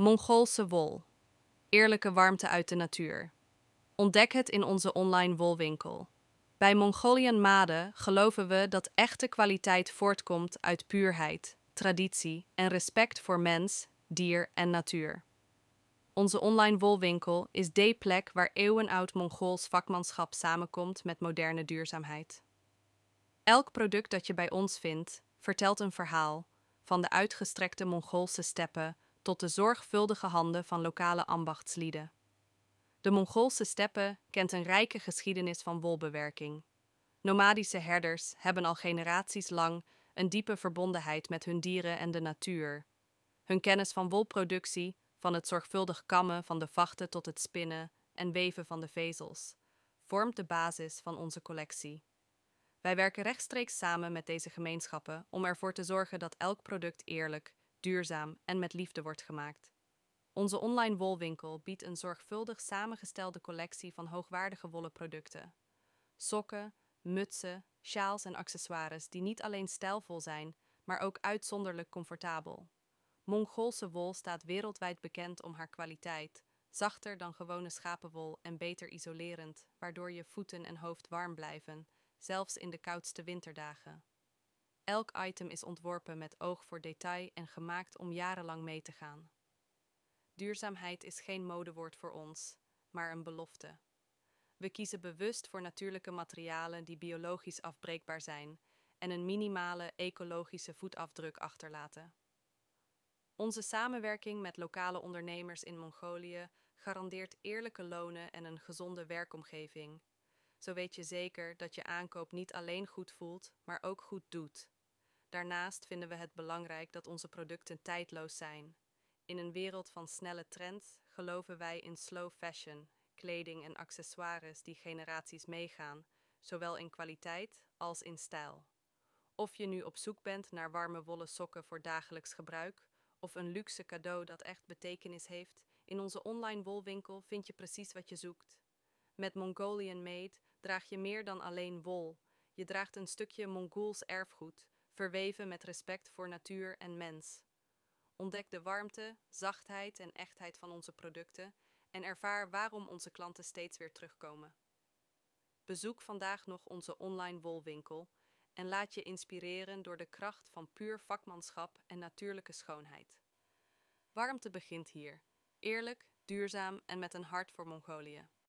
Mongoolse wol. Eerlijke warmte uit de natuur. Ontdek het in onze online wolwinkel. Bij Mongolian Made geloven we dat echte kwaliteit voortkomt uit puurheid, traditie en respect voor mens, dier en natuur. Onze online wolwinkel is dé plek waar eeuwenoud Mongools vakmanschap samenkomt met moderne duurzaamheid. Elk product dat je bij ons vindt, vertelt een verhaal, van de uitgestrekte Mongoolse steppen tot de zorgvuldige handen van lokale ambachtslieden. De Mongoolse steppen kent een rijke geschiedenis van wolbewerking. Nomadische herders hebben al generaties lang een diepe verbondenheid met hun dieren en de natuur. Hun kennis van wolproductie, van het zorgvuldig kammen van de vachten tot het spinnen en weven van de vezels, vormt de basis van onze collectie. Wij werken rechtstreeks samen met deze gemeenschappen om ervoor te zorgen dat elk product eerlijk, duurzaam en met liefde wordt gemaakt. Onze online wolwinkel biedt een zorgvuldig samengestelde collectie van hoogwaardige wollen producten. Sokken, mutsen, sjaals en accessoires die niet alleen stijlvol zijn, maar ook uitzonderlijk comfortabel. Mongoolse wol staat wereldwijd bekend om haar kwaliteit, zachter dan gewone schapenwol en beter isolerend, waardoor je voeten en hoofd warm blijven, zelfs in de koudste winterdagen. Elk item is ontworpen met oog voor detail en gemaakt om jarenlang mee te gaan. Duurzaamheid is geen modewoord voor ons, maar een belofte. We kiezen bewust voor natuurlijke materialen die biologisch afbreekbaar zijn en een minimale ecologische voetafdruk achterlaten. Onze samenwerking met lokale ondernemers in Mongolië garandeert eerlijke lonen en een gezonde werkomgeving. Zo weet je zeker dat je aankoop niet alleen goed voelt, maar ook goed doet. Daarnaast vinden we het belangrijk dat onze producten tijdloos zijn. In een wereld van snelle trends geloven wij in slow fashion, kleding en accessoires die generaties meegaan, zowel in kwaliteit als in stijl. Of je nu op zoek bent naar warme wollen sokken voor dagelijks gebruik, of een luxe cadeau dat echt betekenis heeft, in onze online wolwinkel vind je precies wat je zoekt. Met Mongolian Made draag je meer dan alleen wol. Je draagt een stukje Mongools erfgoed, verweven met respect voor natuur en mens. Ontdek de warmte, zachtheid en echtheid van onze producten en ervaar waarom onze klanten steeds weer terugkomen. Bezoek vandaag nog onze online wolwinkel en laat je inspireren door de kracht van puur vakmanschap en natuurlijke schoonheid. Warmte begint hier, eerlijk, duurzaam en met een hart voor Mongolië.